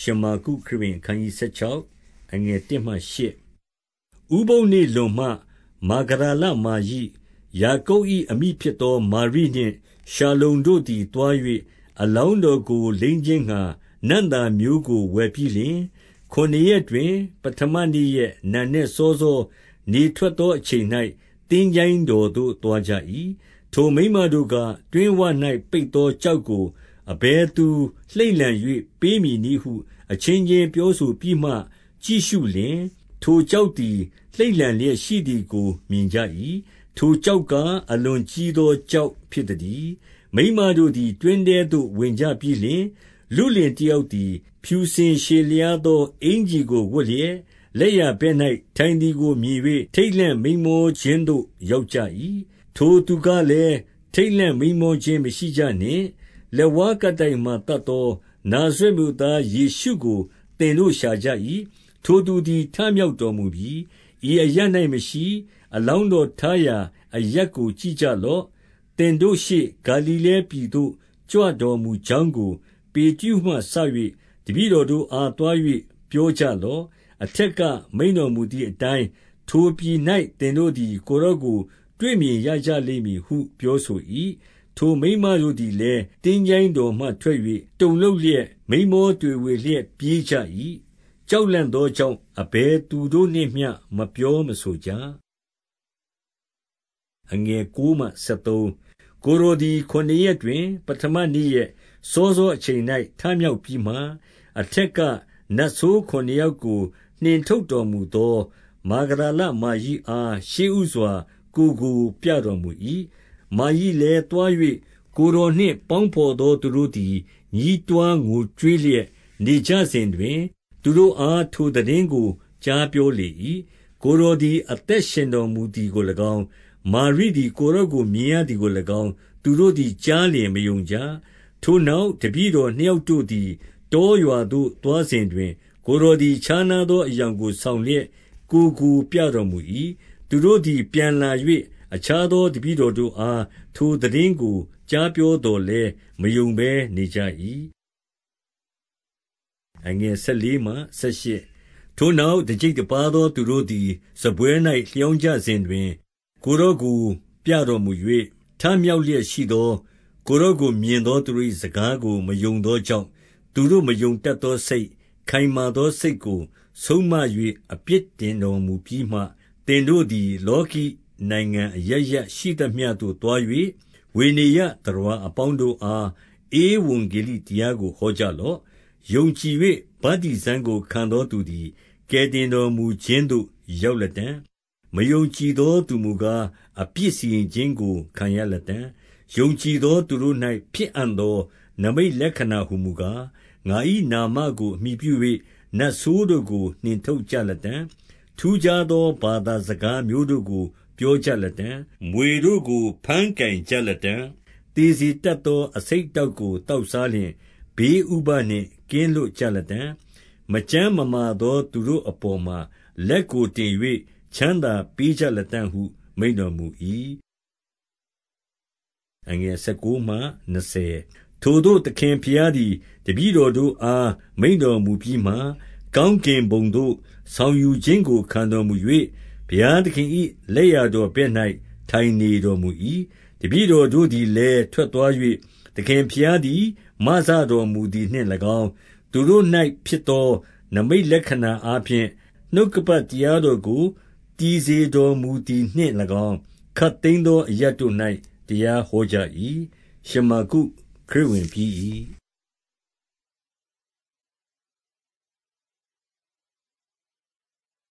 ရှမာကုခရစ်ဝင်အခန်းကြီး16အငယ်1မှ8ဥပုံနေလွန်မှ မာဂဒလမာယိယာကုပ်၏အမိဖြစ်သော မာရိနှင့် ရှာလုံတို့သည်တွား၍အလောင်းတော်ကိုလိမ်းခြင်းငှါနံ့သာမျိုးကိုဝယ်ပြီးလျှင်ခုနစ်ရက်တွင်ပဌမနေ့ရက်နံနက်စောစော နေထွက်သောအချိန်၌သင်္ချိုင်းတော်သို့သွားကြ၏။ထိုမိန်းမတို့က၊တွင်းဝ၌ပိတ်သောကျောက်ကို အဘယ်သူလှိမ့်လှန်၍ပေးမည်နည်းဟု အချင်းချင်းပြောဆိုပြီးမှ ကြည့်ရှုလျှင်၊ထိုကျောက်သည် လှိမ့်လှန်လျက်ရှိသည်ကို မြင်ကြ၏။ထိုကျောက်ကား အလွန်ကြီးသော ကျောက်ဖြစ်သတည်း။မိန်းမတို့သည် တွင်းထဲသို့ ဝင်ကြပြီးလျှင်၊လုလင်တယောက်သည် ဖြူစင်ရှည်လျားသော အင်္ကျီကို ဝတ်လျက် လက်ျာဘက်၌ထိုင်သည်ကိုမြင်၍ထိတ်လန့်မိန်းမောခြင်းသို့ ရောက်ကြ၏။ထိုသူကလည်း၊ထိတ်လန့်မိန်းမောခြင်းမရှိကြနှင့်။ လက်ဝါးကပ်တိုင်မှာ သတ်သော နာဇရက်မြို့သားယေရှုကို သင်တို့ရှာကြ၏။ထိုသူသည် ထမြောက်တော်မူပြီ။ဤအရပ်၌မရှိ။အလောင်းတော်ထားရာ အရပ်ကို ကြည့်ကြလော့။သင်တို့ရှေ့ ဂါလိလဲပြည်သို့ ကြွတော်မူကြောင်းကို ပေတရုမှစ၍တပည့်တော်တို့အား သွား၍ပြောကြလော့။အထက်က မိန့်တော်မူသည်အတိုင်း ထိုပြည်၌သင်တို့သည် ကိုယ်တော်ကို တွေ့မြင်ရကြလိမ့်မည်ဟု ပြောဆို၏။ ထိုမိန်းမတို့သည်လည်း သင်္ချိုင်းတော်မှထွက်၍တုန်လှုပ်လျက် မိန်းမောတွေဝေလျက် ပြေးကြ၏။ကြောက်လန့်သောကြောင့် အဘယ်သူတို့နှင့်မျှ မပြောမဆိုကြ။9ကိုယ်တော်သည် ခုနစ်ရက်တွင် ပဌမနေ့ရက် စောစောအချိန်၌ထမြောက်ပြီးမှ၊အထက်က နတ်ဆိုးခုနစ်ယောက်ကို နှင်ထုတ်တော်မူသော မာဂဒလမာရိအား ရှေ့ဦးစွာ ကိုယ်ကိုပြတော်မူ၏။ မာရိလည်းသွား၍ကိုယ်တော်နှင့် ပေါင်းဘော်သောသူတို့သည် ညည်းတွားငိုကြွေးလျက် နေကြစဉ်တွင်၊သူတို့အား ထိုသိတင်းကို ကြားပြောလေ၏။ကိုယ်တော်သည် အသက်ရှင်တော်မူသည်ကို၎င်း၊မာရိသည် ကိုယ်တော်ကို မြင်ရသည်ကို၎င်း သူတို့သည် ကြားလျှင်မယုံကြ။ထိုနောက်တပည့်တော်နှစ်ယောက်တို့သည် တောရွာသို့ သွားစဉ်တွင်၊ကိုယ်တော်သည် ခြားနားသော အယောင်ကို ဆောင်လျက် ကိုယ်ကို ပြတော်မူ၏။သူတို့သည် ပြန်လာ၍ အခြားသော တပည့်တော်တို့အား ထိုသိတင်းကို ကြားပြောသော်လည်း မယုံဘဲနေကြ၏။ထိုနောက် တကျိပ်တပါးသော သူတို့သည် စားပွဲ၌လျောင်းကြစဉ်တွင်၊ကိုယ်တော်ကိုပြတော်မူ၍ထမြောက်လျက်ရှိသော ကိုယ်တော်ကိုမြင်သော သူတို့၏စကားကို မယုံသောကြောင့်၊သူတို့မယုံတတ်သောစိတ်၊ခိုင်မာသောစိတ်ကို ဆုံးမ၍အပြစ်တင်တော်မူပြီးမှ၊သင်တို့သည် လောကီ နိုင်ငံအရပ်ရပ်ရှိသမျှသို့သွား၍ဝေနေယျသတ္တဝါအပေါင်းတို့အား ဧဝံဂေလိတရားကို ဟောကြလော့။ယုံကြည်၍ဗတ္တိဇံကို ခံသောသူသည် ကယ်တင်တော်မူခြင်းသို့ ရောက်လတံ့။မယုံကြည်သောသူမူကား အပြစ်စီရင်ခြင်းကို ခံရလတံ့။ယုံကြည်သောသူတို့၌ဖြစ်အံ့သော နိမိတ်လက္ခဏာဟူမူကား၊ငါ၏နာမကို အမှီပြု၍နတ်ဆိုးတို့ကို နှင်ထုတ်ကြလတံ့။ထူးခြားသော ဘာသာစကားမျိုးတို့ကို ပြောကြလတံ့။မြွေတို့ကို ဘမ်းကိုင်ကြလတံ့။သေစေတတ်သော အဆိပ်အတောက်ကို သောက်စားလျှင် ဘေးဥပဒ်နှင့် ကင်းလွတ်ကြလတံ့။မကျန်းမမာသော သူတို့အပေါ်မှာ လက်ကိုတင်၍ချမ်းသာပေးကြလတံ့ဟု မိန့်တော်မူ၏။ထိုသို့ သခင်ဘုရားသည် တပည့်တော်တို့အား မိန့်တော်မူပြီးမှ၊ကောင်းကင်ဘုံသို့ ဆောင်ယူခြင်းကို ခံတော်မူ၍ ဘုရားသခင်၏လက်ျာတော်ဘက်၌ထိုင်နေတော်မူ၏။တပည့်တော်တို့သည်လည်း ထွက်သွား၍သခင်ဘုရားသည် မစတော်မူသည်နှင့်၎င်း၊သူတို့၌ဖြစ်သော နိမိတ်လက္ခဏာအားဖြင့် နှုတ်ကပတ်တရားတော်ကို တည်စေတော်မူသည်နှင့်၎င်း၊ခပ်သိမ်းသောအရပ်တို့၌တရားဟောကြ၏။ရှမာကုခရစ်ဝင်ပြီး၏